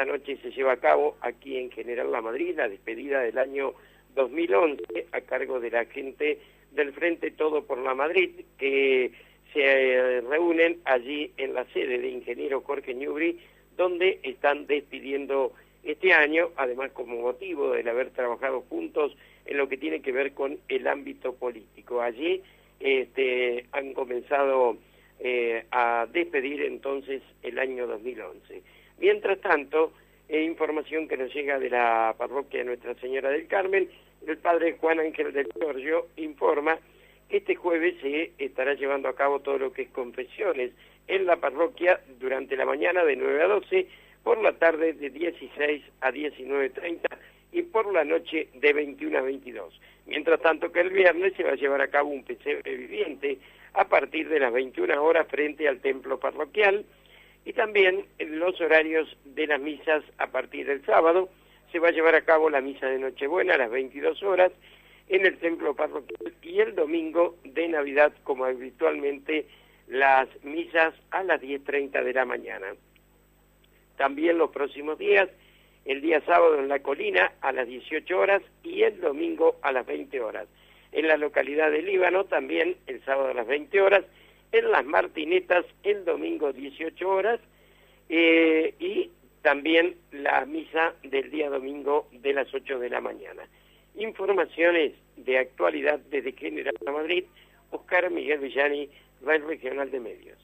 esta noche se lleva a cabo aquí en General La Madrid la despedida del año 2011 a cargo de la gente del Frente Todo por la Madrid que se eh, reúnen allí en la sede de Ingeniero Jorge Ñubri donde están despidiendo este año, además como motivo del haber trabajado juntos en lo que tiene que ver con el ámbito político. Allí este, han comenzado eh, a despedir entonces el año 2011. Mientras tanto, eh, información que nos llega de la parroquia Nuestra Señora del Carmen, el padre Juan Ángel del Giorgio informa que este jueves se estará llevando a cabo todo lo que es confesiones en la parroquia durante la mañana de 9 a 12, por la tarde de 16 a 19.30 y por la noche de 21 a 22. Mientras tanto que el viernes se va a llevar a cabo un pesebre viviente a partir de las 21 horas frente al templo parroquial y también en los horarios de las misas a partir del sábado se va a llevar a cabo la misa de Nochebuena a las 22 horas en el templo parroquial y el domingo de Navidad como habitualmente las misas a las 10.30 de la mañana. También los próximos días, el día sábado en la colina a las 18 horas y el domingo a las 20 horas. En la localidad de Líbano también el sábado a las 20 horas, en las Martinetas el domingo 18 horas eh, y también la misa del día domingo de las 8 de la mañana. Informaciones de actualidad desde General Madrid, Oscar Miguel Villani, Red Regional de Medios.